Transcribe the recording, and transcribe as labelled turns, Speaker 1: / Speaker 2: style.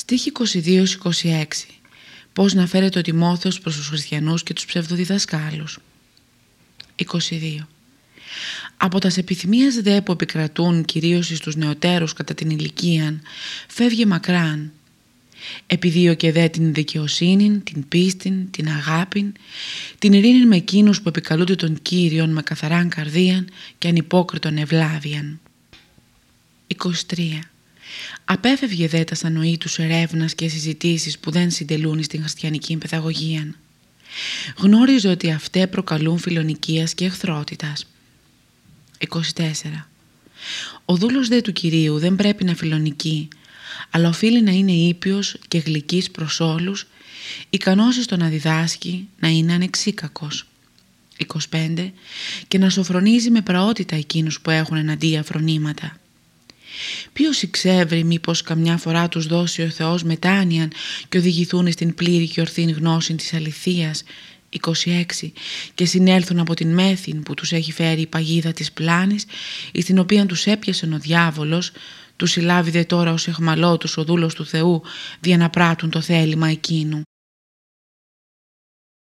Speaker 1: Στοίχη 22-26 Πώς να φέρεται ο Τιμόθεος προς τους χριστιανούς και τους ψευδοδιδασκάλους 22 από τας επιθυμίες δε που επικρατούν κυρίως στους νεωτέρους κατά την ηλικία φεύγει μακράν επιδίωκε δε την δικαιοσύνη, την πίστη, την αγάπη, την ειρήνη με εκείνους που επικαλούνται τον Κύριον με καθαράν καρδίαν και ανυπόκριτον ευλάβιαν. 23. Απέφευγε δε τα σανοή τους ερεύνας και συζητήσεις που δεν συντελούν στην χριστιανική παιδαγωγία. Γνώριζε ότι αυτέ προκαλούν φιλονικίας και εχθρότητας. 24. Ο δούλος δε του Κυρίου δεν πρέπει να φιλονικεί, αλλά οφείλει να είναι ήπιος και γλυκής προς όλους, ικανός στο να διδάσκει, να είναι ανεξίκακος. 25. Και να σοφρονίζει με πραότητα εκείνους που έχουν εναντία φρονήματα. Ποιος εξεύρει μήπως καμιά φορά τους δώσει ο Θεός μετάνοιαν και οδηγηθούν στην πλήρη και ορθή γνώση της αληθείας; 26 και συνέλθουν από την μέθην που τους έχει φέρει η παγίδα της πλάνης εις την οποία τους έπιασε ο διάβολος τους συλλάβει δε τώρα ως εχμαλώτους ο δούλος του Θεού δια να πράττουν το θέλημα εκείνου.